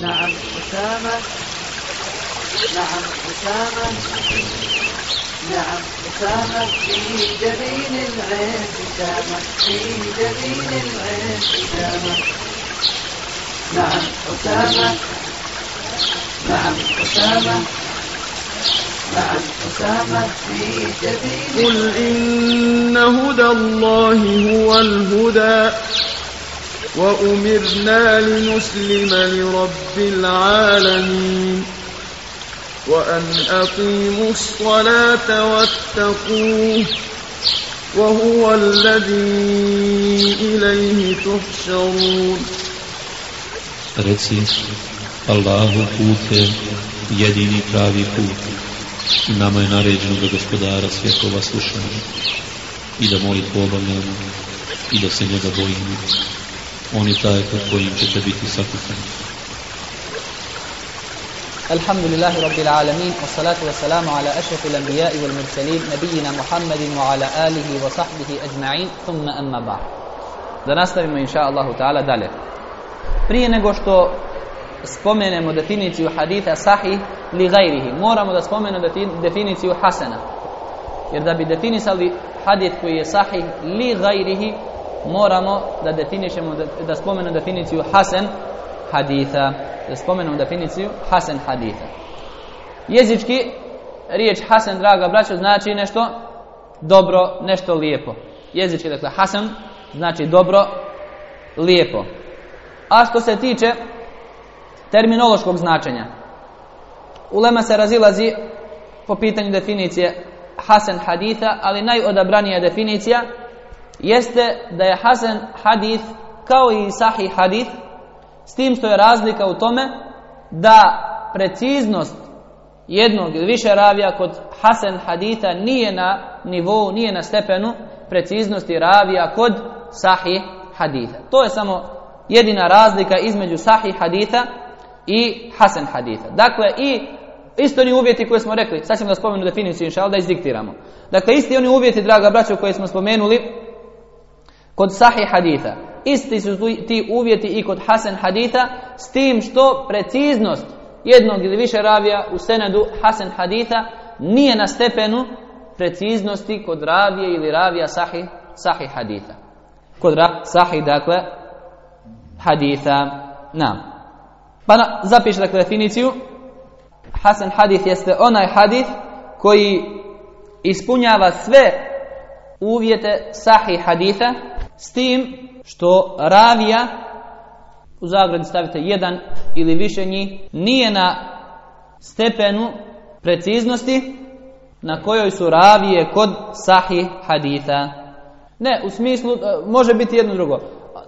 نعم أسامة. نعم أسامة. نعم أسامة. في جبين العين أسامة. في جبين العين أسامة. نعم أسامة. نعم أسامة. نعم أسامة. في جبين قل إن هدى الله هو الهدى. وأمرنا لنسلم لرب العالمين وأن أقيموا الصلاة واتقوه وهو الذي إليه تحشرون الله قوته يديني كاوي قوته نما je naređeno da gospodara svjetova slušamo i da moli pobavljamo i. On je taj pod kojim ćete biti sakupani. الحمد لله رب العالمين والصلاة والسلام على أشرف الأنبياء والمرسلين نبينا محمد وعلى آله وصحبه أجمعين ثم أما بعد Da nastavimo inša Allahu ta'ala dalje. Prije nego što spomenemo definiciju haditha sahih li gajrihi, moramo da spomenemo definiciju hasana. Jer da bi definisali hadith koji je sahih li gajrihi, moramo da definišemo, da, da spomenemo definiciju hasan haditha. Da spomenemo definiciju hasan haditha. Jezički, riječ hasan, draga braćo, znači nešto dobro, nešto lijepo. Jezički, dakle, hasan znači dobro, lijepo. A što se tiče terminološkog značenja, ulema se razilazi po pitanju definicije hasan haditha, ali najodabranija definicija jeste da je hasan hadith kao i sahih hadith, s tim što je razlika u tome da preciznost jednog ili više ravija kod hasan haditha nije na nivou, nije na stepenu preciznosti ravija kod sahih haditha. To je samo jedina razlika između sahih haditha i hasan haditha. Dakle, i isto oni uvjeti koje smo rekli, sad ćemo da spomenu definiciju, inšal, da izdiktiramo. Dakle, isti oni uvjeti, draga braćo, koje smo spomenuli kod sahih haditha. Isti su ti uvjeti i kod hasan haditha, s tim što preciznost jednog ili više ravija u senadu hasan haditha nije na stepenu preciznosti kod ravije ili ravija sahih, sahih haditha. Kod ra, sahih, dakle, haditha. Na. Pa na, zapiši dakle definiciju. Hasan hadith jeste onaj hadith koji ispunjava sve uvjete sahih haditha s tim što ravija u zagradi stavite jedan ili više njih nije na stepenu preciznosti na kojoj su ravije kod sahih haditha. Ne, u smislu, može biti jedno drugo.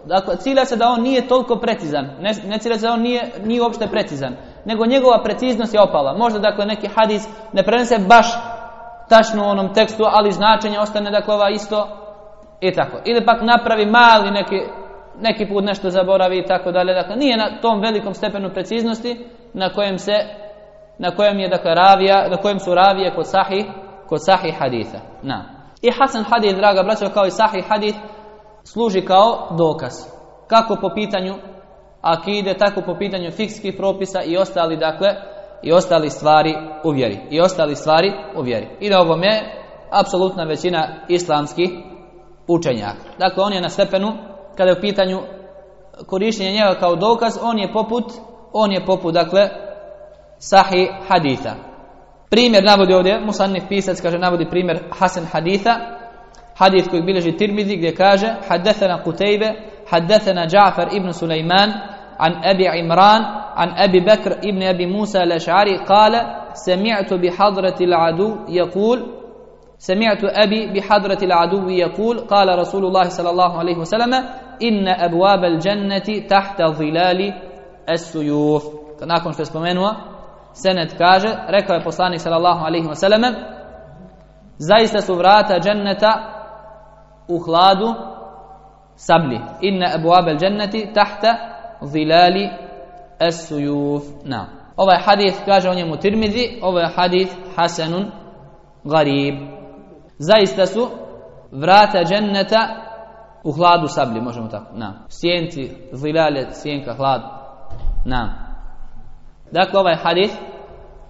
Dakle, cilja se da on nije toliko precizan. Ne, ne cilja se da on nije, nije uopšte precizan. Nego njegova preciznost je opala. Možda, dakle, neki hadis ne prenese baš tačno u onom tekstu, ali značenje ostane, dakle, ova isto i tako. Ili pak napravi mali neki, neki put nešto zaboravi i tako dalje. Dakle, nije na tom velikom stepenu preciznosti na kojem se na kojem je dakle ravija, na kojem su ravije kod sahih, kod sahih haditha. Na. I Hasan hadith, draga braćo, kao i sahih hadith, služi kao dokaz. Kako po pitanju akide, tako po pitanju fikskih propisa i ostali, dakle, i ostali stvari u vjeri. I ostali stvari u vjeri. I da ovom je apsolutna većina islamskih učenjaka. Dakle, on je na stepenu, kada je u pitanju korištenje njega kao dokaz, on je poput, on je poput, dakle, sahih haditha. Primjer navodi ovdje, Musannif pisac kaže, navodi primjer Hasan haditha, hadith koji bilježi Tirmidhi gdje kaže, haddathana Qutaybe, haddathana Ja'far ibn Sulejman, عن أبي عمران عن أبي بكر ابن أبي موسى الأشعري قال سمعت بحضرة العدو يقول سمعت أبي بحضرة العدو يقول قال رسول الله صلى الله عليه وسلم إن أبواب الجنة تحت ظلال السيوف. نكون في سبمنوا سنة كاجة ركوا بصاني صلى الله عليه وسلم زايست سفرات جنة أخلاد سبلي إن أبواب الجنة تحت ظلال السيوف نعم هذا حديث كاجة ونمو ترمذي هذا حديث حسن غريب Zaista su vrata dženneta u hladu sablji, možemo tako. Na. Sjenci, zilale, sjenka, hlad. Na. Dakle, ovaj hadith,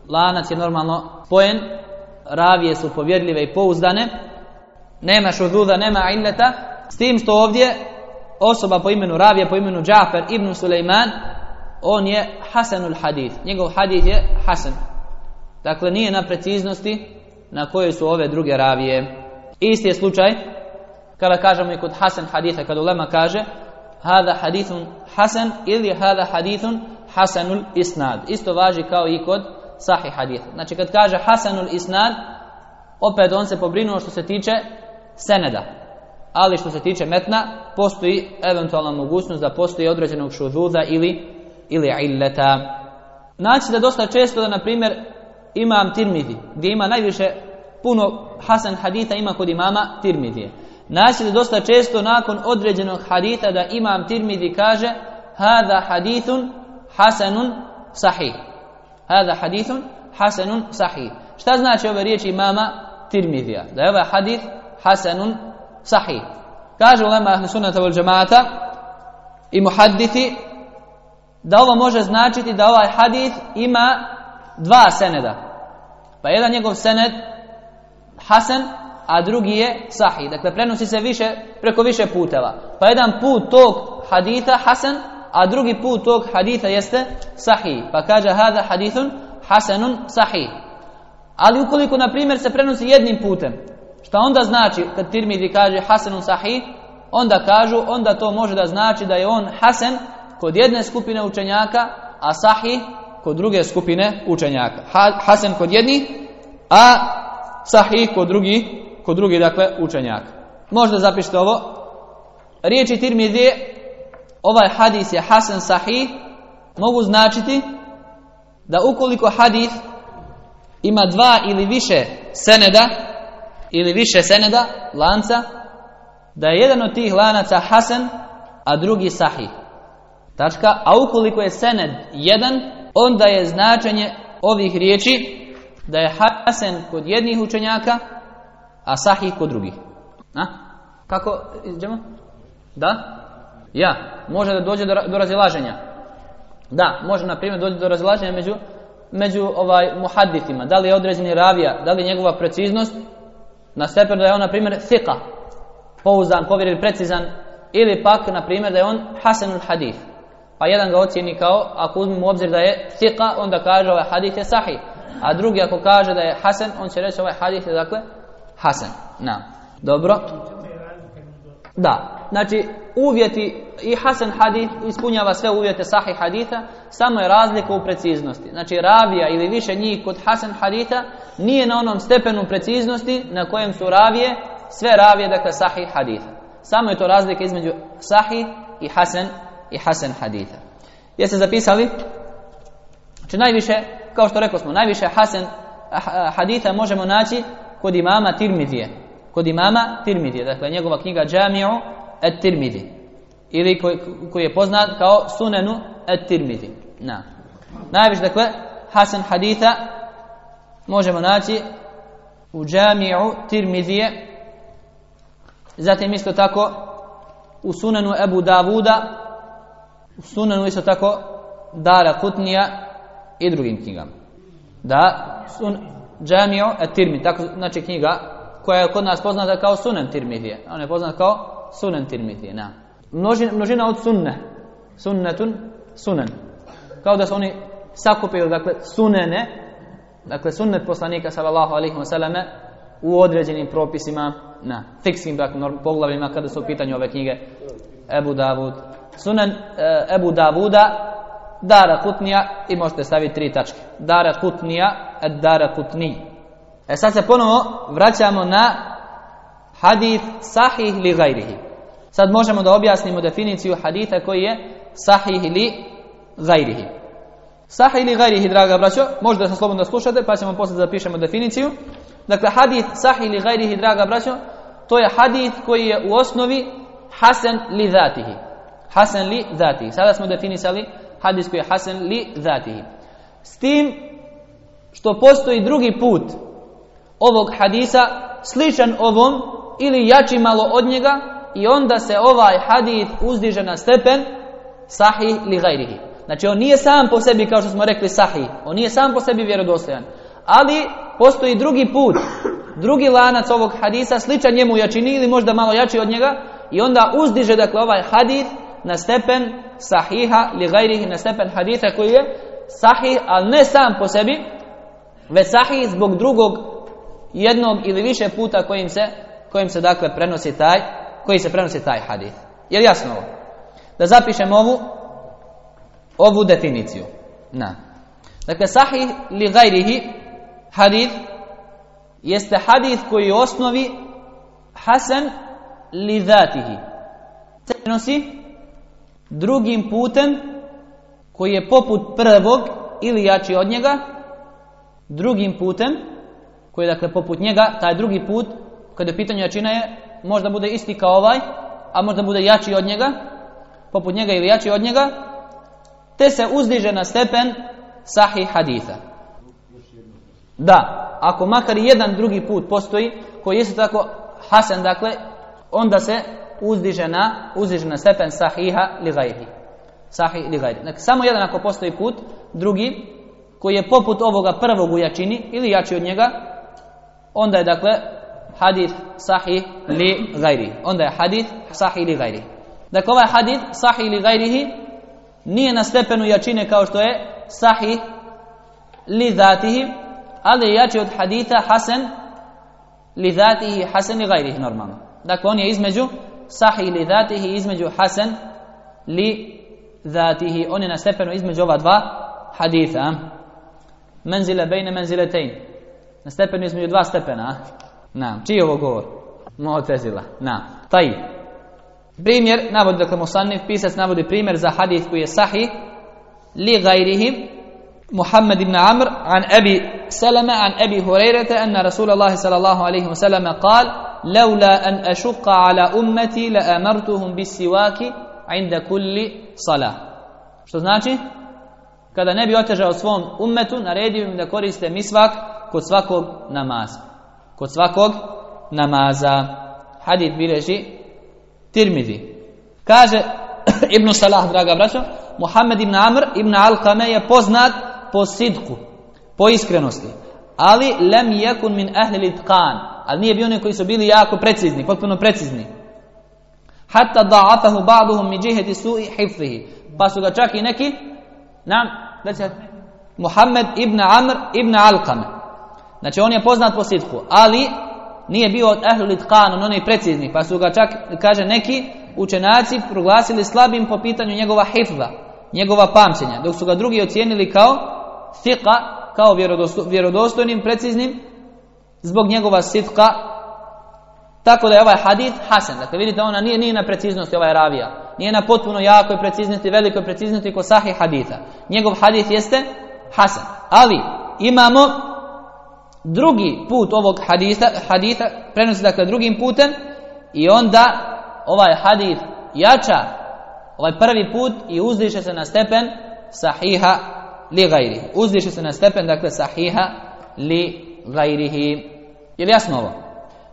lanac je normalno spojen, ravije su povjerljive i pouzdane, nema šuzuda, nema illeta, s tim što ovdje osoba po imenu Ravija, po imenu Džafer ibn Sulejman, on je Hasanul hadith. Njegov hadith je Hasan. Dakle, nije na preciznosti na kojoj su ove druge ravije. Isti je slučaj kada kažemo i kod Hasan haditha, kada ulema kaže hada hadithun Hasan ili hada hadithun Hasanul isnad. Isto važi kao i kod sahih haditha. Znači kad kaže Hasanul isnad, opet on se pobrinuo što se tiče seneda. Ali što se tiče metna, postoji eventualna mogućnost da postoji određenog šuzuda ili, ili illeta. Znači da dosta često da, na primjer, imam Tirmidhi, gdje ima najviše puno Hasan hadita ima kod imama Tirmidije. Naći da dosta često nakon određenog hadita da imam Tirmidhi kaže Hada hadithun hasanun sahih. Hada hadithun hasanun sahih. Šta znači ove riječi imama Tirmidija? Da je ovaj hadith hasanun sahih. Kaže ulema ahli sunnata wal džemata i muhaddithi da ovo može značiti da ovaj hadith ima dva seneda. Pa jedan njegov sened Hasan, a drugi je Sahih. Dakle, prenosi se više, preko više puteva. Pa jedan put tog haditha Hasan, a drugi put tog haditha jeste Sahih. Pa kaže hada hadithun Hasanun Sahih. Ali ukoliko, na primjer, se prenosi jednim putem, šta onda znači kad Tirmidhi kaže Hasanun Sahih, onda kažu, onda to može da znači da je on Hasan kod jedne skupine učenjaka, a Sahih kod druge skupine učenjaka. Hasan kod jednih, a sahih kod drugi, kod drugi dakle učenjaka. Možda zapišite ovo. Riječi Tirmidije, ovaj hadis je Hasan sahih, mogu značiti da ukoliko hadis ima dva ili više seneda, ili više seneda, lanca, da je jedan od tih lanaca Hasan, a drugi sahih. Tačka. A ukoliko je sened jedan, onda je značenje ovih riječi da je Hasan kod jednih učenjaka, a Sahih kod drugih. A? Kako iđemo? Da? Ja, može da dođe do, do razilaženja. Da, može na primjer doći do razilaženja među, među ovaj muhadditima. Da li je određeni ravija, da li je njegova preciznost na stepen da je on na primjer thika, pouzdan, povjeren, precizan ili pak na primjer da je on hasanul hadith. Pa jedan ga ocjeni kao, ako uzmemo u obzir da je thika, onda kaže ovaj hadith je sahih. A drugi ako kaže da je Hasan, on će reći ovaj hadith je dakle Hasan. Na. Dobro. Da. Znači uvjeti i Hasan hadith ispunjava sve uvjete sahih haditha, samo je razlika u preciznosti. Znači ravija ili više njih kod Hasan haditha nije na onom stepenu preciznosti na kojem su ravije sve ravije dakle sahih haditha. Samo je to razlika između sahih i Hasan i Hasan haditha. Jeste zapisali? Znači najviše kao što rekli smo, najviše Hasan haditha možemo naći kod imama Tirmidije. Kod imama Tirmidije, dakle njegova knjiga Džami'u et Tirmidi. Ili koji, koji je poznat kao Sunenu et Tirmidi. Na. Najviše, dakle, Hasan haditha možemo naći u Džami'u Tirmidije. Zatim isto tako u Sunenu Ebu Davuda, u Sunenu isto tako Dara Kutnija i drugim knjigama. Da, sun, džamio et tirmi, tako, znači knjiga koja je kod nas poznata kao sunan tirmidije. Ona je poznata kao sunan tirmidije, na. Množina, množina od sunne. Sunnetun, sunan. Kao da su oni sakupili, dakle, sunene, dakle, sunnet poslanika, sallallahu alaihi wa sallame, u određenim propisima, na fikskim, dakle, poglavljima, kada su u pitanju ove knjige, Ebu Davud. Sunan e, Ebu Davuda, Dara Kutnija i možete staviti tri tačke. Dara Kutnija, Dara Kutni. E sad se ponovo vraćamo na hadith sahih li gajrihi. Sad možemo da objasnimo definiciju haditha koji je sahih li gajrihi. Sahih li gajrihi, draga braćo, možda se slobodno slušate, pa ćemo poslije zapišemo definiciju. Dakle, hadith sahih li gajrihi, draga braćo, to je hadith koji je u osnovi hasan li zatihi. Hasan li zatihi. Sada smo definisali hadis koji je hasan li zatihi. S tim što postoji drugi put ovog hadisa sličan ovom ili jači malo od njega i onda se ovaj hadis uzdiže na stepen sahih li gajrihi. Znači on nije sam po sebi kao što smo rekli sahih, on nije sam po sebi vjerodostojan, ali postoji drugi put, drugi lanac ovog hadisa sličan njemu jačini ili možda malo jači od njega i onda uzdiže dakle ovaj hadis na stepen sahiha li gajrihi na stepen hadisa koji je sahih, ali ne sam po sebi, već sahih zbog drugog jednog ili više puta kojim se, kojim se dakle prenosi taj, koji se prenosi taj hadis. Je jasno ovo? Da zapišemo ovu, ovu definiciju. Na. Dakle, sahih li gajrihi hadith jeste hadith koji u osnovi hasan li dhatihi. Se prenosi drugim putem koji je poput prvog ili jači od njega, drugim putem koji je dakle poput njega, taj drugi put, kada je pitanje jačina je, možda bude isti kao ovaj, a možda bude jači od njega, poput njega ili jači od njega, te se uzdiže na stepen sahih haditha. Da, ako makar jedan drugi put postoji, koji je isto tako hasan, dakle, onda se uzdiže na, stepen sahiha li gajri. Sahih li gajri. Dakle, samo jedan ako postoji put, drugi, koji je poput ovoga prvog u jačini, ili jači od njega, onda je dakle hadith sahih li gajri. Onda je hadith sahih li gajri. Dakle, ovaj hadith sahih li gajrihi nije na stepenu jačine kao što je sahih li zatihi, ali je jači od haditha hasan li zatihi hasan li gajrihi normalno. Dakle, on je između sahih li zatihi između hasan li zatihi. On je na stepenu između ova dva haditha. Menzile bejne menziletein. Na stepenu između dva stepena. Na, čiji je ovo govor? Mu'tezila. Na, taj. Primjer, navodi dakle Musanif, pisac navodi primjer za hadith koji je sahih li gajrihi Muhammad ibn Amr an Abi Salama an Abi Hurairata anna Rasulullah sallallahu alaihi wa sallam قال لولا أن أشق على أمتي لأمرتهم بالسواك عند كل صلاة Što znači? Kada ne bi otežao svom ummetu, naredio im da koriste misvak kod svakog namaza. Kod svakog namaza. Hadid bileži Tirmidhi. Kaže Ibn Salah, draga braćo, Muhammed ibn Amr ibn Alkame je poznat po sidku, po iskrenosti. Ali lem yakun min ahli litqan, ali nije bio oni koji su bili jako precizni, potpuno precizni. Hatta da'afahu ba'duhum mi džiheti su'i hifzihi. Pa su ga čak i neki, nam, Muhammed ibn Amr ibn Alkame. Znači on je poznat po sidku, ali nije bio od ahlul itqan, on onaj precizni, pa su ga čak, kaže neki učenjaci proglasili slabim po pitanju njegova hifza, njegova pamćenja, dok su ga drugi ocijenili kao fiqa, kao vjerodostojnim, preciznim, zbog njegova sitka, tako da je ovaj hadith hasan. Dakle, vidite, ona nije, nije na preciznosti ovaj ravija. Nije na potpuno jakoj preciznosti, velikoj preciznosti ko sahih haditha. Njegov hadith jeste hasan. Ali imamo drugi put ovog hadisa, haditha, prenosi dakle drugim putem i onda ovaj hadith jača ovaj prvi put i uzdiše se na stepen sahiha li gajrihi. Uzdiše se na stepen dakle sahiha li gajrihi. Je li jasno ovo?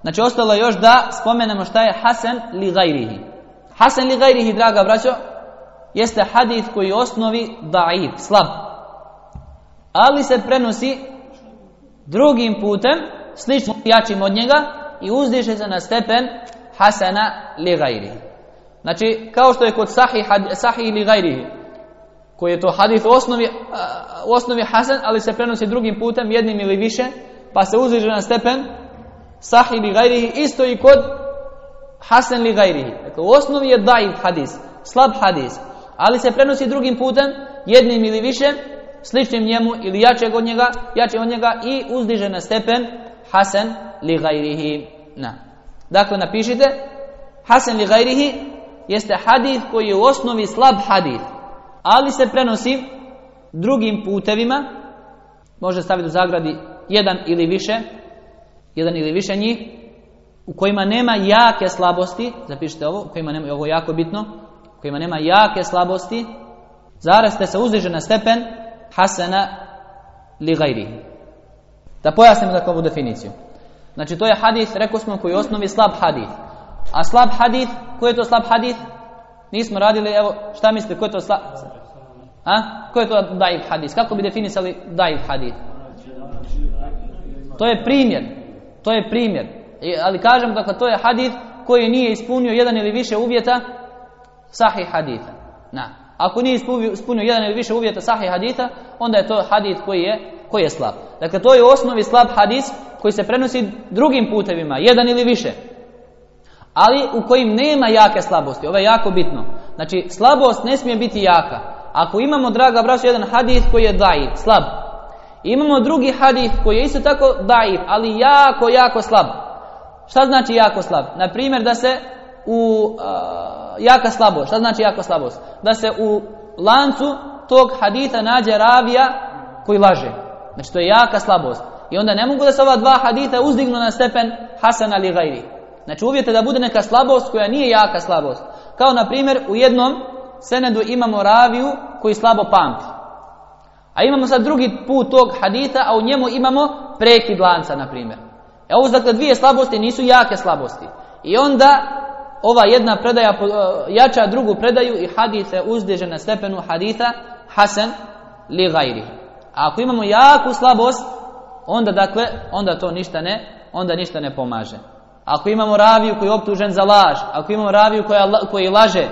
Znači ostalo još da spomenemo šta je hasan li gajrihi. Hasan li gajrihi, draga braćo, jeste hadith koji osnovi daif, slab. Ali se prenosi drugim putem, slično jačim od njega i uzdiše se na stepen hasana li gajrihi. Znači, kao što je kod sahih, sahih li gajrihi, koji je to hadith u osnovi, u osnovi hasan, ali se prenosi drugim putem, jednim ili više, pa se uzdiže na stepen sahih li gajrihi, isto i kod hasan li gajrihi. Dakle, u osnovi je daif hadis, slab hadis, ali se prenosi drugim putem, jednim ili više, sličnim njemu ili jačeg od njega, jače od njega i uzdiže na stepen hasan li gajrihi. Na. Dakle, napišite, hasan li gajrihi jeste hadith koji je u osnovi slab hadith, ali se prenosi drugim putevima, može staviti u zagradi jedan ili više, jedan ili više njih, u kojima nema jake slabosti, zapišite ovo, u kojima nema, ovo je jako bitno, u kojima nema jake slabosti, zaraste se uzdiže na stepen hasana li gajri. Da pojasnimo dakle ovu definiciju. Znači to je hadith, rekao smo, koji je osnovi slab hadith. A slab hadith, koji je to slab hadith? Nismo radili, evo, šta mislite, koji je to slab? A? Ko je to daif hadis? Kako bi definisali daif hadis? To je primjer. To je primjer. ali kažem, dakle, to je hadis koji nije ispunio jedan ili više uvjeta sahih haditha. Na. Ako nije ispunio jedan ili više uvjeta sahih haditha, onda je to hadith koji je, koji je slab. Dakle, to je u osnovi slab hadis koji se prenosi drugim putevima, jedan ili više. Ali u kojim nema jake slabosti. Ovo je jako bitno. Znači, slabost ne smije biti jaka. Ako imamo, draga braćo, jedan hadith koji je daif, slab. Imamo drugi hadith koji je isto tako daif, ali jako, jako slab. Šta znači jako slab? Na primjer da se u jaka slabost. Šta znači jaka slabost? Da se u lancu tog haditha nađe ravija koji laže. Znači to je jaka slabost. I onda ne mogu da se ova dva hadita uzdignu na stepen Hasan ali gajri. Znači uvjete da bude neka slabost koja nije jaka slabost. Kao na primjer u jednom senedu imamo raviju koji slabo pamti. A imamo sad drugi put tog hadita, a u njemu imamo prekid lanca, na primjer. E ovo dakle dvije slabosti nisu jake slabosti. I onda ova jedna predaja e, jača drugu predaju i hadith se uzdiže na stepenu haditha hasan li gajri. A ako imamo jaku slabost, onda dakle, onda to ništa ne, onda ništa ne pomaže. Ako imamo raviju koji je optužen za laž, ako imamo raviju koja, koji laže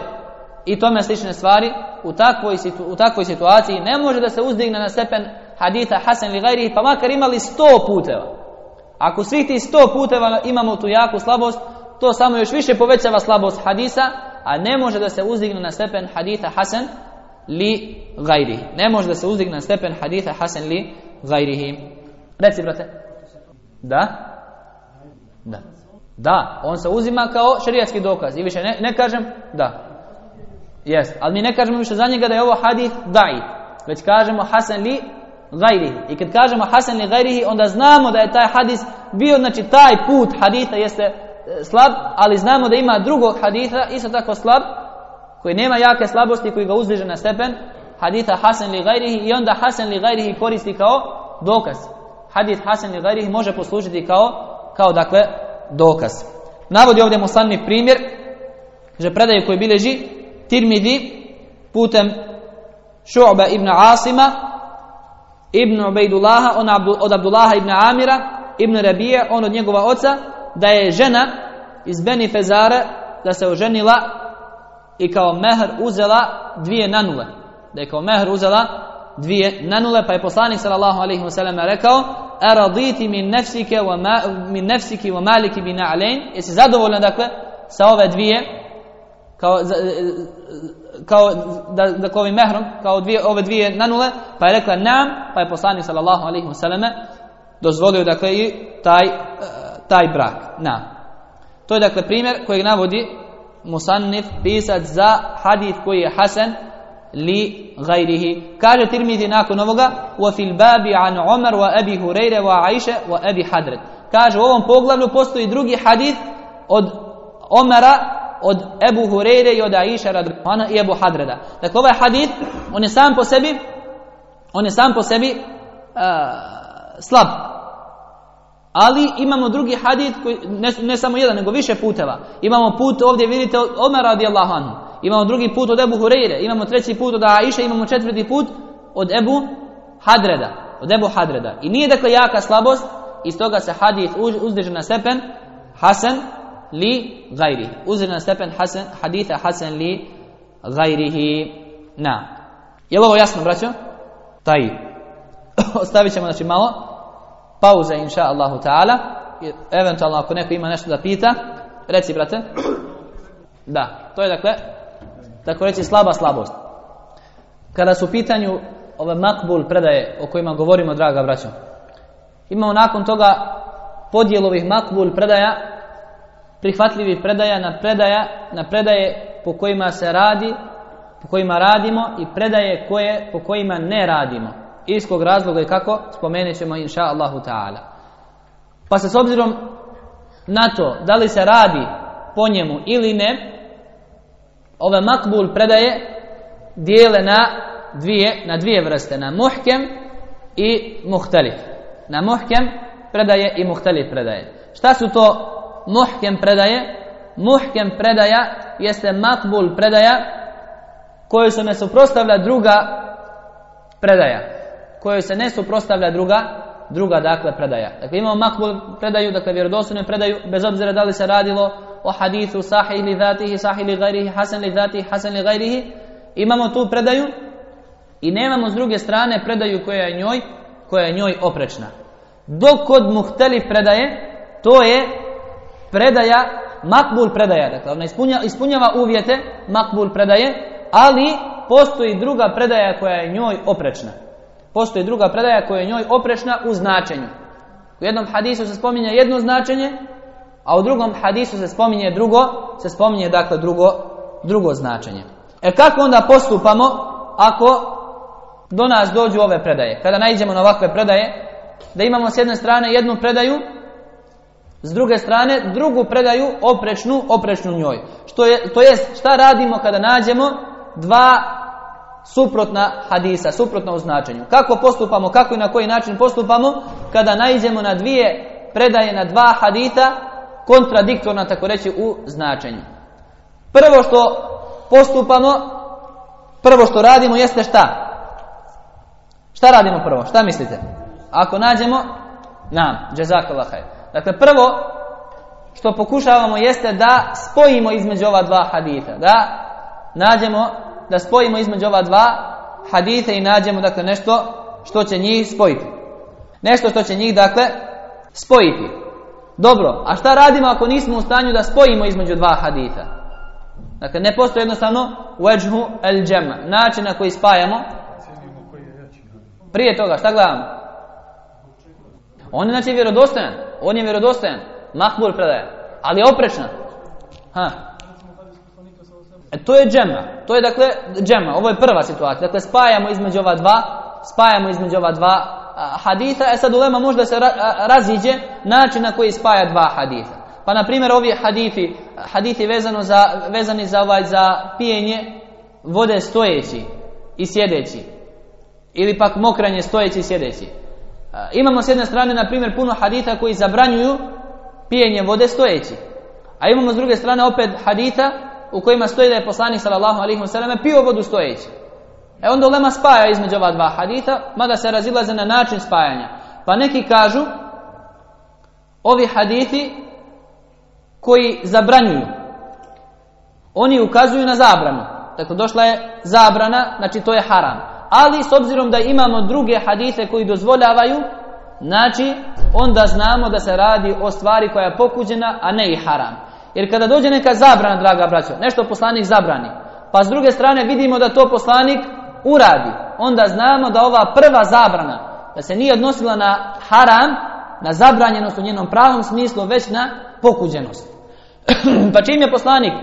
i tome slične stvari, u takvoj, u takvoj situaciji ne može da se uzdigne na stepen haditha hasan li gajri, pa makar imali sto puteva. Ako svih tih sto puteva imamo tu jaku slabost, to samo još više povećava slabost hadisa, a ne može da se uzdigne na stepen haditha hasan li gajrihi. Ne može da se uzdigne na stepen haditha hasan li gajrihi. Reci, brate. Da? Da. Da, on se uzima kao šerijatski dokaz. I više ne, ne kažem da. Jest, ali mi ne kažemo više za njega da je ovo hadith da'i. Već kažemo hasan li gajrihi. I kad kažemo hasan li gajrihi, onda znamo da je taj hadis bio, znači taj put haditha jeste slab, ali znamo da ima drugog haditha, isto tako slab, koji nema jake slabosti, koji ga uzdiže na stepen, haditha Hasan li gajrihi i onda Hasan li gajrihi koristi kao dokaz. Hadith Hasan li gajrihi može poslužiti kao, kao dakle, dokaz. Navodi ovdje muslimni primjer, že predaju koji bileži Tirmidi putem Šu'ba ibn Asima, ibn Ubejdullaha, on od Abdullaha ibn Amira, ibn Rabija, on od njegova oca, da je žena iz Beni Fezare da se oženila i kao mehr uzela dvije nanule. Da je kao mehr uzela dvije nanule, pa je poslanik sallallahu alaihi wa sallam rekao Araditi min nefsike wa ma, min nefsiki wa maliki bi na'lein Jesi zadovoljan dakle sa ove dvije kao, kao da, da kao ovim mehrom, kao dvije, ove dvije nanule, pa je rekla nam, pa je poslanik sallallahu alaihi wa sallam dozvolio dakle i taj taj brak. Na. To je dakle primjer kojeg navodi Musannif pisac za hadith koji je Hasan li gajrihi. Kaže Tirmidhi nakon ovoga fil babi an Umar wa Aisha wa Abi Hadrat. Kaže u ovom poglavlju postoji drugi hadith od Omara od Ebu Hureyre i od Aisha radhana i Ebu Hadreda. Dakle, ovaj hadith, on je sam po sebi, on je sam po sebi uh, slab. Ali imamo drugi hadith, koji, ne, ne samo jedan, nego više puteva. Imamo put ovdje, vidite, od Omer radijallahu anhu. Imamo drugi put od Ebu Hureyre. Imamo treći put od Aisha. Imamo četvrti put od Ebu Hadreda. Od Ebu Hadreda. I nije dakle jaka slabost. Iz toga se hadith uzdiže na stepen Hasan li gajrihi. Uzdiže na stepen Hasan, haditha Hasan li gajrihi. Na. Je li ovo jasno, braćo? Taj. Ostavit ćemo znači malo pauze inša Allahu ta'ala. Eventualno ako neko ima nešto da pita, reci brate. Da, to je dakle, tako reći slaba slabost. Kada su u pitanju ove makbul predaje o kojima govorimo, draga braćo, imamo nakon toga podijel ovih makbul predaja, prihvatljivih predaja na predaja, na predaje po kojima se radi, po kojima radimo i predaje koje po kojima ne radimo iskog razloga i kako, spomenut ćemo inša Allahu ta'ala. Pa se s obzirom na to da li se radi po njemu ili ne, ove makbul predaje dijele na dvije, na dvije vrste, na muhkem i muhtalif. Na muhkem predaje i muhtalif predaje. Šta su to muhkem predaje? Muhkem predaja jeste makbul predaja koju se ne suprostavlja druga predaja kojoj se ne suprostavlja druga druga dakle predaja. Dakle imamo makbul predaju, dakle vjerodostojnu predaju bez obzira da li se radilo o hadithu sahih li zatihi, sahih li gajrihi, hasan li zatihi, hasan li gajrihi. Imamo tu predaju i nemamo s druge strane predaju koja je njoj koja je njoj oprečna. Dok kod muhtelif predaje, to je predaja, makbul predaja, dakle ona ispunjava, ispunjava uvjete makbul predaje, ali postoji druga predaja koja je njoj oprečna. Postoji druga predaja koja je njoj oprečna u značenju. U jednom hadisu se spominje jedno značenje, a u drugom hadisu se spominje drugo, se spominje dakle drugo, drugo značenje. E kako onda postupamo ako do nas dođu ove predaje? Kada naiđemo na ovakve predaje, da imamo s jedne strane jednu predaju, s druge strane drugu predaju oprečnu, oprečnu njoj. Što je, to jest šta radimo kada nađemo dva suprotna hadisa, suprotna u značenju. Kako postupamo, kako i na koji način postupamo kada naiđemo na dvije predaje, na dva hadita, kontradiktorna, tako reći, u značenju. Prvo što postupamo, prvo što radimo jeste šta? Šta radimo prvo? Šta mislite? Ako nađemo, nam, džezakallah Dakle, prvo što pokušavamo jeste da spojimo između ova dva hadita. Da nađemo, da spojimo između ova dva hadita i nađemo dakle nešto što će njih spojiti. Nešto što će njih dakle spojiti. Dobro, a šta radimo ako nismo u stanju da spojimo između dva hadita? Dakle, ne postoji jednostavno wajhu el džema, način na koji spajamo. Prije toga, šta gledamo? On je znači vjerodostojan. On je vjerodostojan. Makbul predaje. Ali je oprečna. Ha. E, to je džema. To je dakle džema. Ovo je prva situacija. Dakle, spajamo između ova dva, spajamo između ova dva a, haditha. E sad ulema možda se ra, a, raziđe način na koji spaja dva haditha. Pa na primjer ovi hadithi, hadithi vezano za, vezani za ovaj za pijenje vode stojeći i sjedeći. Ili pak mokraње stojeći i sjedeći. Imamo s jedne strane, na primjer, puno hadita koji zabranjuju pijenje vode stojeći. A imamo s druge strane opet hadita u kojima stoji da je poslanik sallallahu alaihi wa sallam pio vodu stojeći. E onda ulema spaja između ova dva hadita, mada se razilaze na način spajanja. Pa neki kažu, ovi haditi koji zabranjuju, oni ukazuju na zabranu. Dakle, došla je zabrana, znači to je haram ali s obzirom da imamo druge hadise koji dozvoljavaju, znači onda znamo da se radi o stvari koja je pokuđena, a ne i haram. Jer kada dođe neka zabrana, draga braćo, nešto poslanik zabrani, pa s druge strane vidimo da to poslanik uradi, onda znamo da ova prva zabrana, da se nije odnosila na haram, na zabranjenost u njenom pravom smislu, već na pokuđenost. pa čim je poslanik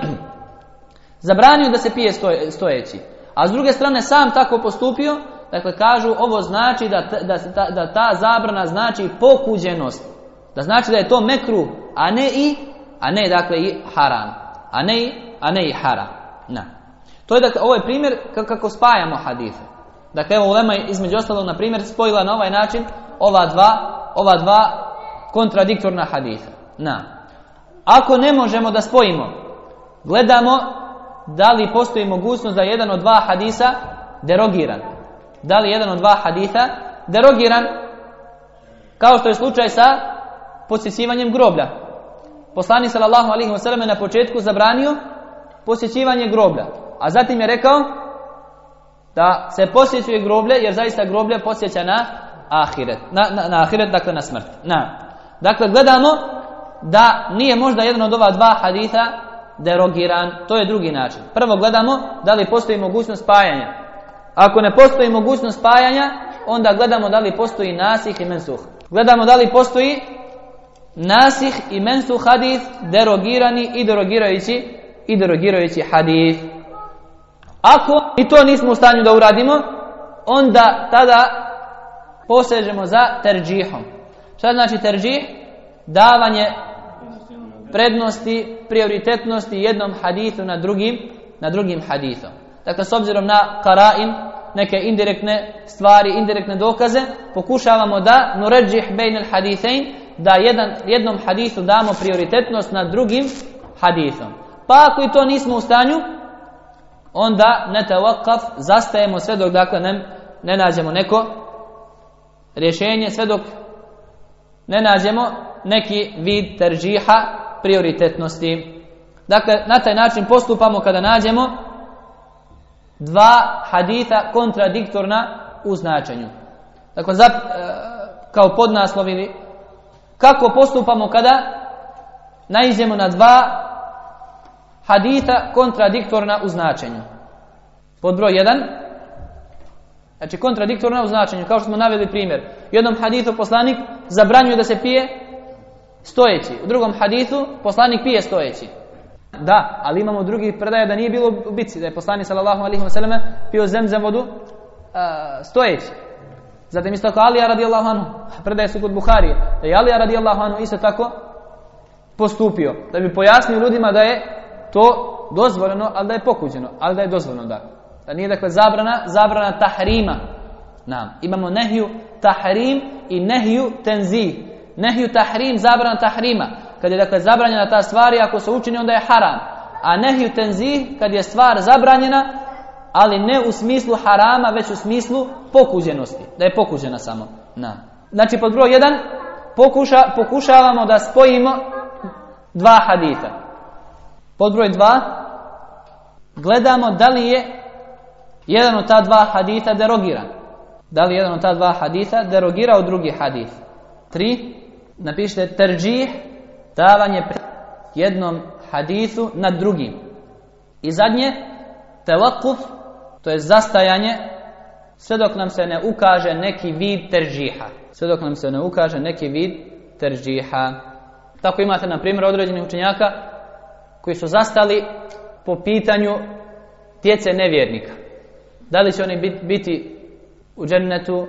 zabranio da se pije stojeći, a s druge strane sam tako postupio, dakle kažu ovo znači da, da, da, da ta zabrana znači pokuđenost. Da znači da je to mekru, a ne i, a ne dakle i haram. A ne i, a ne i haram. Na. To je dakle, ovo je primjer kako spajamo hadise. Dakle, evo ulema između ostalog, na primjer, spojila na ovaj način ova dva, ova dva kontradiktorna hadisa. Na. Ako ne možemo da spojimo, gledamo da li postoji mogućnost da jedan od dva hadisa derogiran. Da li jedan od dva hadisa derogiran kao što je slučaj sa posjećivanjem groblja. Poslani sallallahu alaihi wasallam na početku zabranio posjećivanje groblja. A zatim je rekao da se posjećuje groblje jer zaista groblje posjeća na ahiret. Na, na, na ahiret, dakle na smrt. Na. Dakle, gledamo da nije možda jedan od ova dva haditha derogiran, to je drugi način. Prvo gledamo da li postoji mogućnost spajanja. Ako ne postoji mogućnost spajanja, onda gledamo da li postoji nasih i mensuh. Gledamo da li postoji nasih i mensuh hadith derogirani i derogirajući i derogirajući hadith. Ako i to nismo u stanju da uradimo, onda tada posežemo za terđihom. Šta znači terđih? Davanje prednosti, prioritetnosti jednom hadithu na drugim, na drugim hadithom. Dakle, s obzirom na karain, neke indirektne stvari, indirektne dokaze, pokušavamo da nuređih bejn al hadithain, da jedan, jednom hadithu damo prioritetnost nad drugim hadithom. Pa ako i to nismo u stanju, onda ne tawakaf, zastajemo sve dok dakle ne ne nađemo neko rješenje, sve dok ne nađemo neki vid teržiha prioritetnosti. Dakle, na taj način postupamo kada nađemo dva haditha kontradiktorna u značenju. Dakle, za, e, kao podnaslov ili kako postupamo kada naiđemo na dva hadita kontradiktorna u značenju. Pod broj jedan, znači kontradiktorna u značenju, kao što smo naveli primjer. Jednom hadithu poslanik zabranjuje da se pije stojeći. U drugom hadithu poslanik pije stojeći. Da, ali imamo drugi predaje da nije bilo u bici, da je poslanik sallallahu alaihi wa pio zemzem vodu uh, stojeći. Zatim isto tako Alija radijallahu anhu, predaje su kod Buharije, da je Alija radijallahu anhu isto tako postupio, da bi pojasnio ljudima da je to dozvoljeno, ali da je pokuđeno, ali da je dozvoljeno da. Da nije dakle zabrana, zabrana tahrima. Nam. Imamo nehju tahrim i nehju tenzih. Nehju tahrim, zabrana tahrima. Kad je dakle zabranjena ta stvar i ako se učini onda je haram. A nehju tenzih, kad je stvar zabranjena, ali ne u smislu harama, već u smislu pokuđenosti. Da je pokuđena samo. Na. Znači pod broj jedan pokuša, pokušavamo da spojimo dva hadita. Pod broj dva gledamo da li je jedan od ta dva hadita derogiran. Da li je jedan od ta dva hadita derogirao drugi hadith. Tri, napišite terđih, davanje jednom hadithu nad drugim. I zadnje, telakuf, to je zastajanje, sve dok nam se ne ukaže neki vid teržiha. Sve dok nam se ne ukaže neki vid teržiha. Tako imate, na primjer, određenih učenjaka koji su zastali po pitanju djece nevjernika. Da li će oni biti u džennetu,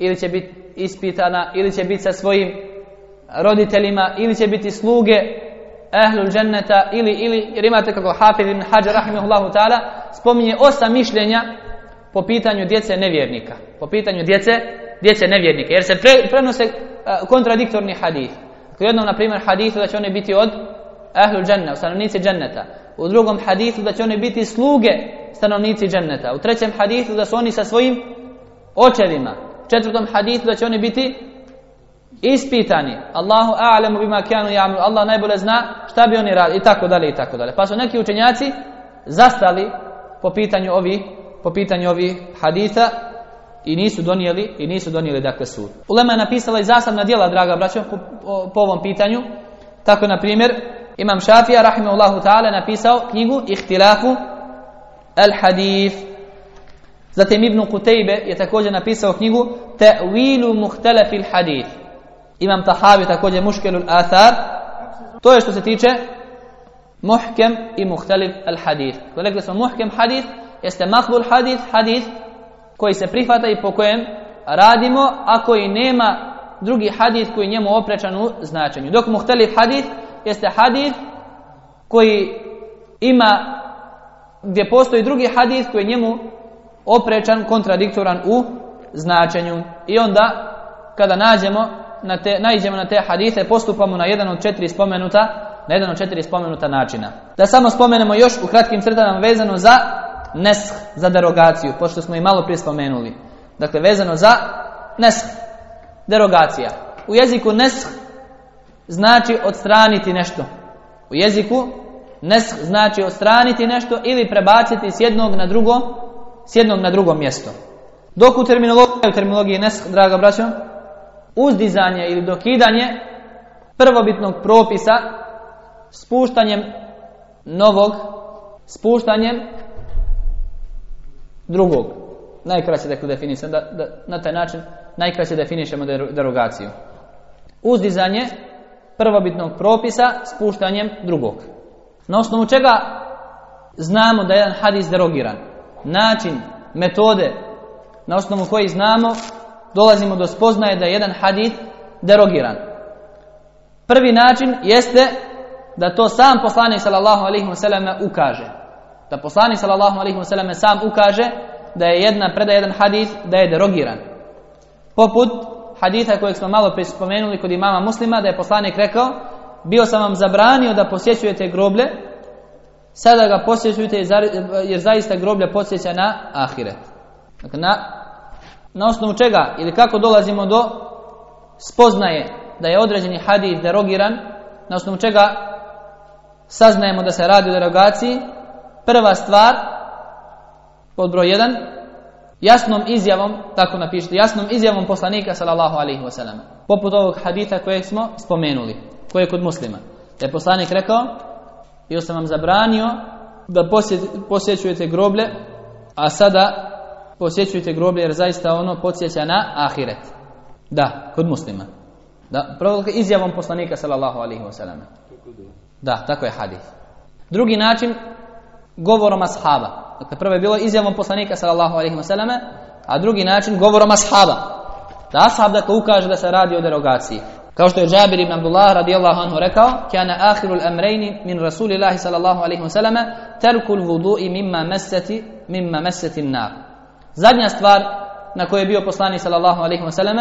ili će biti ispitana, ili će biti sa svojim roditeljima, ili će biti sluge ehlul dženneta, ili, ili, jer imate kako Hafid ibn Hajar, rahimahullahu ta'ala, spominje osam mišljenja po pitanju djece nevjernika. Po pitanju djece, djece nevjernika. Jer se prenose kontradiktorni hadith. U jednom, na primjer, hadithu da će oni biti od ahlul dženna, stanovnici dženneta. U drugom hadithu da će oni biti sluge stanovnici dženneta. U trećem hadithu da su oni sa svojim očevima. U četvrtom hadithu da će oni biti ispitani. Allahu a'lamu bima kanu ya'malu. Allah najbolje zna šta bi oni radili i tako dalje i tako dalje. Pa su neki učenjaci zastali po pitanju ovih po pitanju ovih haditha i nisu donijeli i nisu donijeli dakle sud. Ulema je napisala i zasebna djela, draga braćo, po, po, ovom pitanju. Tako na primjer, Imam Šafija rahimahullahu ta'ala napisao knjigu Ihtilafu al-Hadith. Zatim Ibn Qutaybe je također napisao knjigu Ta'wilu muhtalafi al-Hadith. Imam Tahavi također Muškelul Athar. To je što se tiče muhkem i muhtalif al-Hadith. Rekli smo muhkem hadith jeste mahbul hadith, hadith koji se prihvata i po kojem radimo, a koji nema drugi hadith koji njemu oprečan u značenju. Dok muhtalif hadith jeste hadith koji ima gdje postoji drugi hadith koji njemu oprečan, kontradiktoran u značenju. I onda kada nađemo na te, naiđemo na te hadite, postupamo na jedan od četiri spomenuta, na jedan od četiri spomenuta načina. Da samo spomenemo još u kratkim crtama vezano za nesh, za derogaciju, pošto smo i malo prije spomenuli. Dakle, vezano za nesh, derogacija. U jeziku nesh znači odstraniti nešto. U jeziku nesh znači odstraniti nešto ili prebaciti s jednog na drugo, s jednog na drugo mjesto. Dok u terminologiji, u terminologiji nesh, draga braćo, uzdizanje ili dokidanje prvobitnog propisa spuštanjem novog, spuštanjem drugog. Najkraće dakle definisam, da, da, na taj način najkraće definišemo derogaciju. Uzdizanje prvobitnog propisa spuštanjem drugog. Na osnovu čega znamo da je jedan hadis derogiran? Način, metode na osnovu koji znamo dolazimo do spoznaje da je jedan hadis derogiran. Prvi način jeste da to sam poslanik sallallahu alejhi ve ukaže da poslanik sallallahu alejhi ve sam ukaže da je jedna predaja jedan hadis da je derogiran. Poput haditha kojeg smo malo spomenuli kod imama muslima da je poslanik rekao bio sam vam zabranio da posjećujete groblje sada ga posjećujete jer zaista groblje podsjeća na ahiret. Dakle, na na osnovu čega ili kako dolazimo do spoznaje da je određeni hadis derogiran, na osnovu čega saznajemo da se radi o derogaciji, prva stvar, pod broj jedan, jasnom izjavom, tako napišite, jasnom izjavom poslanika sallallahu alaihi wasallam. Poput ovog hadita kojeg smo spomenuli, koji je kod muslima. Da je poslanik rekao, bio sam vam zabranio da posjećujete groblje, a sada posjećujete groblje jer zaista ono podsjeća na ahiret. Da, kod muslima. Da, prvo izjavom poslanika sallallahu alaihi wasallam. Da, tako je hadis. Drugi način, govorom ashaba. Dakle, prvo je bilo izjavom poslanika sallallahu alaihi wasallam, a drugi način govorom ashaba. Da ashab dakle ukaže da se radi o derogaciji. Kao što je Džabir ibn Abdullah radijallahu anhu rekao, kana akhirul amrayni min Rasulillahi sallallahu alaihi wasallam terkul vudu'i mimma meseti mimma meseti nar. Zadnja stvar na kojoj je bio poslanik sallallahu alaihi wasallam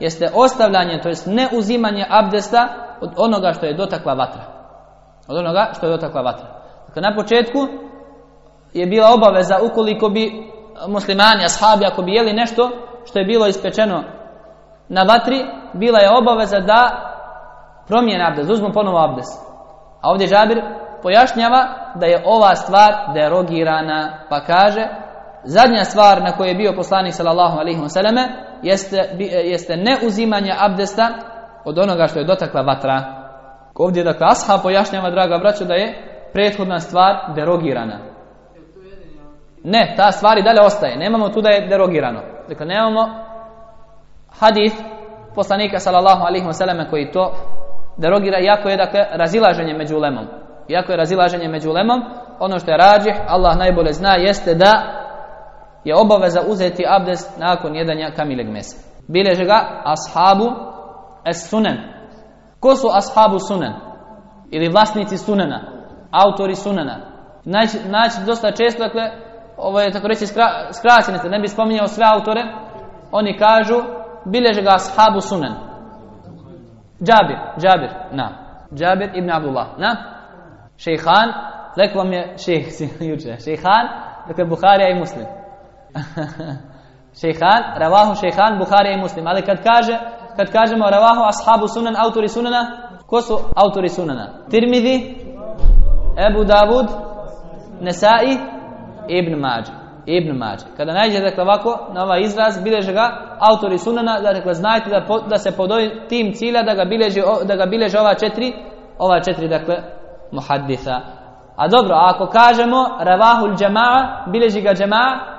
jeste ostavljanje, to jest ne uzimanje abdesta od onoga što je dotakla vatra. Od onoga što je dotakla vatra. Dakle, na početku je bila obaveza ukoliko bi muslimani, ashabi, ako bi jeli nešto što je bilo ispečeno na vatri, bila je obaveza da promijene abdest, da uzmu ponovo abdest. A ovdje Žabir pojašnjava da je ova stvar derogirana, pa kaže zadnja stvar na kojoj je bio poslanik sallallahu alaihi wasallam jeste, jeste ne abdesta od onoga što je dotakla vatra. Ovdje dakle ashab pojašnjava, draga braćo, da je prethodna stvar derogirana. Ne, ta stvar i dalje ostaje. Nemamo tu da je derogirano. Dakle, nemamo hadith poslanika sallallahu alaihi wasallam koji to derogira, iako je dakle razilaženje među ulemom. Iako je razilaženje među ulemom, ono što je rađih, Allah najbolje zna, jeste da je obaveza uzeti abdest nakon jedanja kamileg mesa. Bileže ga ashabu es sunen. Ko su ashabu sunen? Ili vlasnici sunena? Autori sunena? Naći, naći dosta često, dakle, ovo je tako reći skra, ne bi spominjao sve autore, oni kažu, bileže ga ashabu sunen. Džabir, Džabir, na. Džabir ibn Abdullah, na. Šejhan, rekao vam je šejh juče, šejhan, dakle Buharija i Muslim. šejhan, ravahu šejhan, Buharija i Muslim, ali kad kaže, kad kažemo ravahu ashabu sunan, autori sunana, ko su autori sunana? Tirmidhi, Ebu Davud, Nesai, Ibn Mađe. Ibn Mađe. Kada nađe dakle ovako na ovaj izraz, bileže ga autori sunana, da dakle znajte da, po, da se pod tim cilja da ga bileže, da ga bileže ova četiri, ova četiri dakle muhaddisa. A dobro, ako kažemo ravahul džema'a, bileži ga džema'a,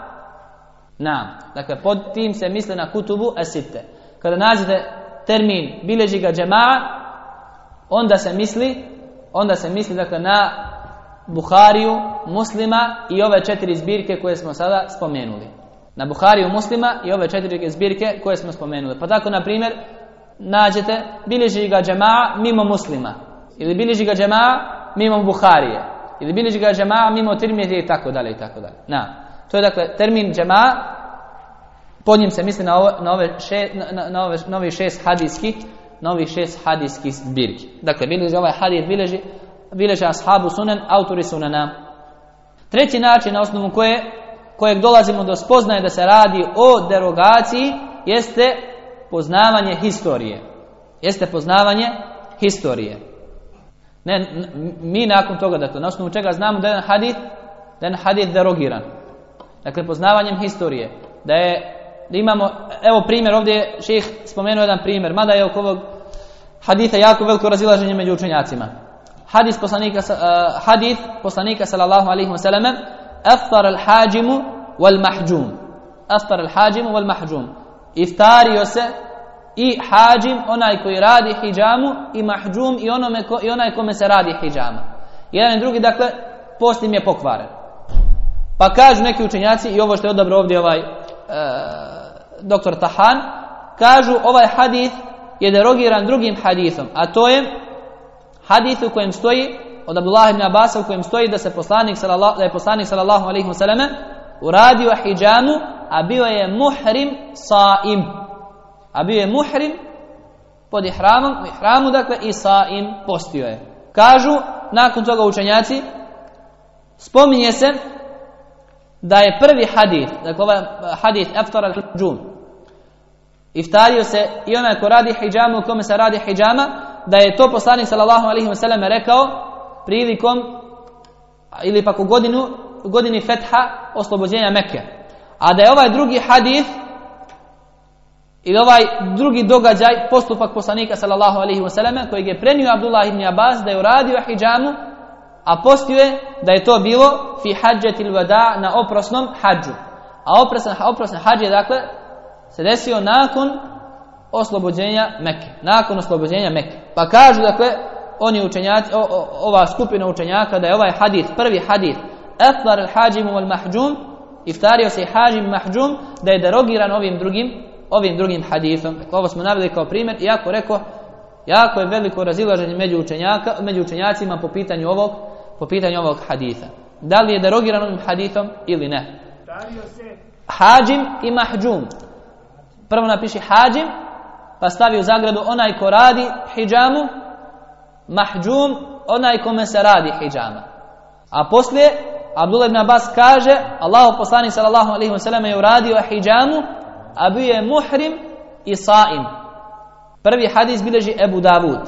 na. Dakle, pod tim se misle na kutubu esite. Kada nađete termin bileži ga džema'a, onda se misli, onda se misli dakle na Buhariju, Muslima i ove četiri zbirke koje smo sada spomenuli. Na Buhariju, Muslima i ove četiri zbirke koje smo spomenuli. Pa tako, na primjer, nađete bilježi ga džema'a mimo Muslima. Ili bilježi ga džema'a mimo Buharije. Ili bilježi ga džema'a mimo Tirmidije i tako dalje i tako dalje. Na. To je dakle termin džema'a. Pod njim se misli na ove, na ove, še, na, na ove novi šest hadijskih novih šest hadijskih zbirki. Dakle, bilježi ovaj hadij, bilježi bileže ashabu sunan, autori sunana. Treći način na osnovu koje, kojeg dolazimo do spoznaje da se radi o derogaciji jeste poznavanje historije. Jeste poznavanje historije. Ne, mi nakon toga, dakle, na osnovu čega znamo da je jedan hadith, da je jedan hadith derogiran. Dakle, poznavanjem historije. Da je, da imamo, evo primjer, ovdje je ših spomenuo jedan primjer, mada je oko ovog haditha jako veliko razilaženje među učenjacima hadis poslanika uh, hadis poslanika sallallahu alejhi ve sellem aftar al hajim wal mahjum aftar al hajim wal mahjum iftario se i hađim onaj koji radi hidžamu i mahđum i, onome ko, i onaj kome se radi hidžama. Jedan i drugi, dakle, post im je pokvaren. Pa kažu neki učenjaci, i ovo što je odabro ovdje ovaj e, doktor Tahan, kažu ovaj hadith je derogiran drugim hadithom, a to je hadith u kojem stoji od Abdullah ibn Abbas u kojem stoji da se poslanik da je poslanik sallallahu alejhi ve selleme uradio hidžamu a bio je muhrim saim. A bio je muhrim pod ihramom ihramu dakle i saim postio je. Kažu nakon toga učenjaci spominje se da je prvi hadith dakle ovaj hadith aftar al-hujum iftario se i onaj ko radi hijjama u kome se radi hijjama, da je to poslanik sallallahu alaihi wasallam rekao prilikom ili pak u godinu, godini fetha oslobođenja Mekke. A da je ovaj drugi hadith ili ovaj drugi događaj, postupak poslanika sallallahu alaihi wasallam kojeg je prenio Abdullah ibn Abbas da je uradio hijjamu, a postio je da je to bilo fi hađetil vada na oprosnom hađu. A oprosan, oprosan hađ je dakle se desio nakon oslobođenja Mekke. Nakon oslobođenja Mekke. Pa kažu dakle oni učenjaci, o, o, ova skupina učenjaka da je ovaj hadith, prvi hadith Eflar al-hađimu al-mahđum iftario se hađim mahđum da je derogiran ovim drugim ovim drugim hadithom. Dakle, ovo smo naveli kao primjer, iako rekao, jako je veliko razilaženje među, učenjaka, među učenjacima po pitanju ovog, po pitanju ovog haditha. Da li je derogiran ovim hadithom ili ne? Hađim i mahđum. Prvo napiši hađim, pa stavi u zagradu onaj ko radi hijjamu, mahđum, onaj kome se radi hijjama. A poslije, Abdullah ibn Abbas kaže, Allahu poslanik sallallahu alaihi wa sallam je uradio hijjamu, a bio je muhrim i saim. Prvi hadis bileži Ebu Davud,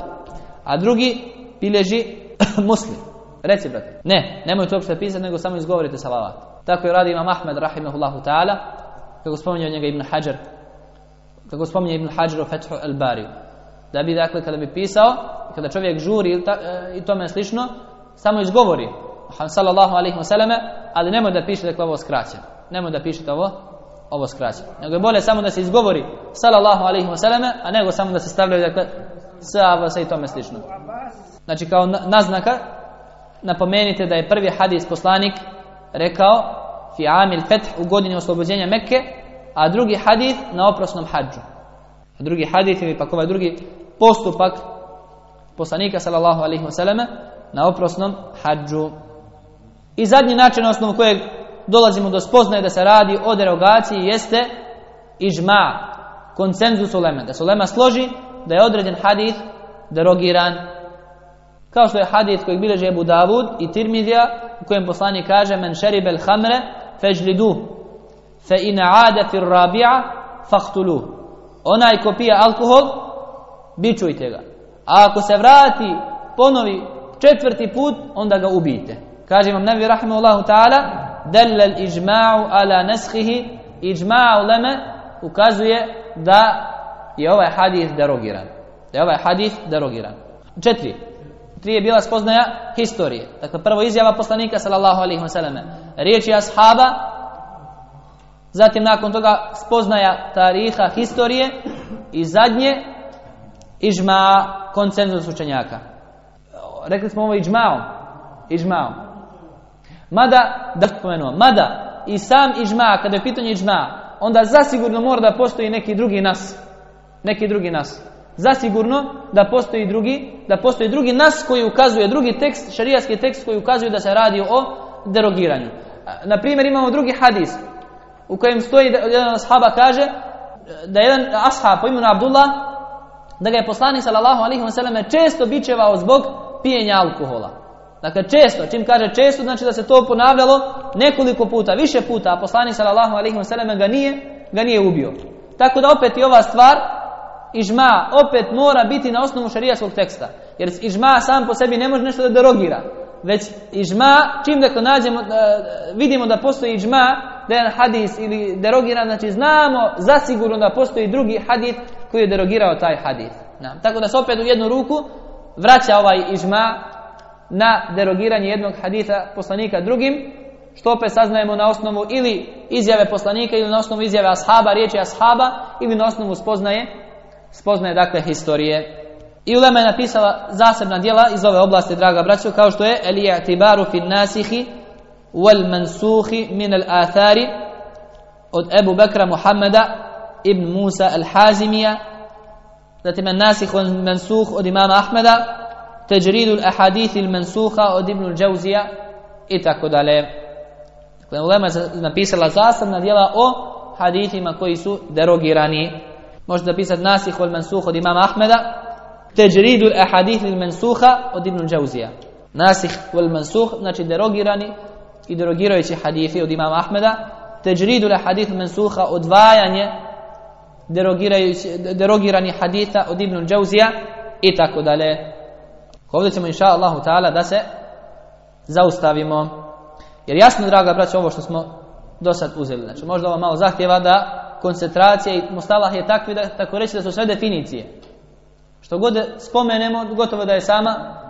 a drugi bileži Muslim. Reci, brate. Ne, nemojte uopšte pisati, nego samo izgovorite salavat. Tako je radi Imam Ahmed, rahimahullahu ta'ala, kako spominje njega Ibn Hajar, kako spominje Ibn Hajar u Fethu al-Bariju. Da bi, dakle, kada bi pisao, kada čovjek žuri i tome slično, samo izgovori, sallallahu alaihi wa ali nemoj da piše dakle ovo skraćeno. Nemoj da pišete ovo ovo skraćeno. Nego je bolje samo da se izgovori sallallahu alaihi wa a nego samo da se stavljaju dakle sa i tome slično. Znači kao naznaka napomenite da je prvi hadis poslanik rekao fi amil feth u godini oslobođenja Mekke, a drugi hadis na oprosnom hađu. A drugi hadis ili pak ovaj drugi postupak poslanika sallallahu alaihi wa sallame na oprosnom hađu. I zadnji način na osnovu kojeg dolazimo do spoznaje da se radi o derogaciji jeste ižma, konsenzus ulema. Da se ulema složi da je određen hadith derogiran. Kao što je hadith kojeg bileže Ebu Davud i Tirmidija u kojem poslanik kaže men šeribel hamre feđlidu fe in adati rabija fahtulu. Onaj ko pije alkohol, bičujte ga. A ako se vrati, ponovi četvrti put, onda ga ubijte. Kaže vam Nebi Rahimahullahu ta'ala, dalla al-ijma'u ala naskhihi ijma' ulama ukazuje da je ovaj hadis derogiran. Da je ovaj hadis derogiran. Četiri. Tri je bila spoznaja historije. Dakle, prvo izjava poslanika sallallahu alaihi wasallam. Riječi ashaba, zatim nakon toga spoznaja tariha historije i zadnje ižma koncenzus učenjaka. Rekli smo ovo ižmaom. Ižmaom. Mada, da spomenuo, mada i sam ižma, kada je pitanje ižma, onda zasigurno mora da postoji neki drugi nas. Neki drugi nas. Zasigurno da postoji drugi, da postoji drugi nas koji ukazuje, drugi tekst, šarijatski tekst koji ukazuje da se radi o derogiranju. Na primjer imamo drugi hadis u kojem stoji da jedan ashaba kaže da jedan ashab po imenu Abdullah da ga je poslanik sallallahu alaihi wa sallam često bičevao zbog pijenja alkohola. Dakle, često, čim kaže često, znači da se to ponavljalo nekoliko puta, više puta, a poslanik sallallahu alaihi wa sallam ga nije, ga nije ubio. Tako da opet i ova stvar, ižma, opet mora biti na osnovu šarijatskog teksta. Jer ižma sam po sebi ne može nešto da derogira. Već ižma, čim dakle nađemo, vidimo da postoji ižma, da je hadis ili derogiran, znači znamo zasigurno da postoji drugi hadis koji je derogirao taj hadis. Tako da se opet u jednu ruku vraća ovaj ižma na derogiranje jednog haditha poslanika drugim, što opet saznajemo na osnovu ili izjave poslanika ili na osnovu izjave ashaba, riječi ashaba ili na osnovu spoznaje, spoznaje dakle historije. I Ulema je napisala zasebna djela iz ove oblasti, draga braćo, kao što je Eli i'tibaru fin nasihi wal mansuhi min al athari od Ebu Bekra Muhammeda ibn Musa al Hazimija, zatim nasih wal mansuh od imama Ahmeda, Teđridu ahadithi il mensuha od Ibnu Džauzija i tako dalje. Dakle, Ulema je napisala zasebna djela o hadithima koji su derogirani. Možete napisati nasih od mensuha od imama Ahmeda. Teđridu ahadithi il mensuha od Ibnu Džauzija. Nasih wal mensuh, znači derogirani i derogirajući hadithi od imama Ahmeda. Teđridu ahadithi il mensuha odvajanje derogirani haditha od Ibn Džauzija i tako dalje. Ovdje ćemo inša Allahu ta'ala da se zaustavimo. Jer jasno, draga braća, ovo što smo do sad uzeli. Znači, možda ovo malo zahtjeva da koncentracija i mustalah je takvi da tako reći da su sve definicije. Što god spomenemo, gotovo da je sama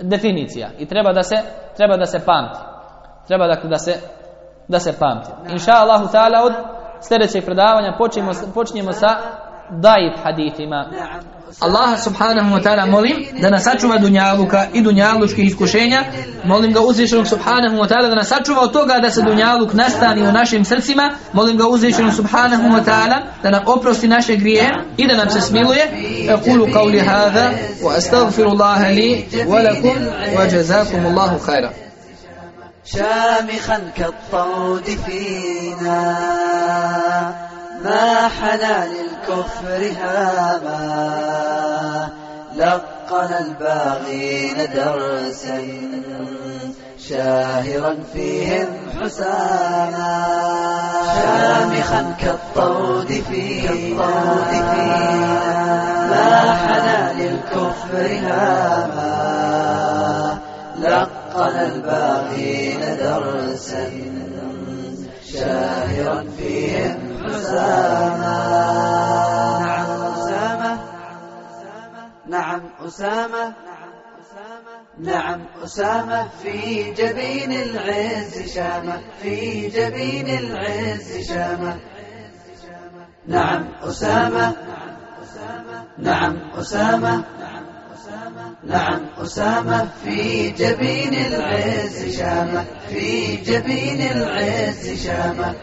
definicija. I treba da se, treba da se pamti. Treba dakle da se, da se pamti. Inša Allahu ta'ala od sljedećeg predavanja počinjemo, počinjemo sa daib hadithima. Allah subhanahu wa ta'ala molim da nas sačuva dunjaluka i dunjalučkih iskušenja. Molim ga uzvišenog subhanahu wa ta'ala da nas sačuva od toga da se dunjaluk nastani u našim srcima. Molim ga uzvišenog subhanahu wa ta'ala da nam oprosti naše grije i da nam se smiluje. Aqulu qawli hadha wa astaghfirullaha li wa lakum wa jazakum Allahu khaira. شامخا كالطود فينا ما حنى للكفر هاما لقن الباغين درسا شاهرا فيهم حساما شامخا كالطود فينا ما حنى للكفر هاما لقن الباغين درسا شاهرا فيهم حساما نعم أسامة نعم أسامة في جبين العز شامة في جبين العز شامة نعم أسامة نعم أسامة نعم أسامة في جبين العز شامة في جبين العز شامة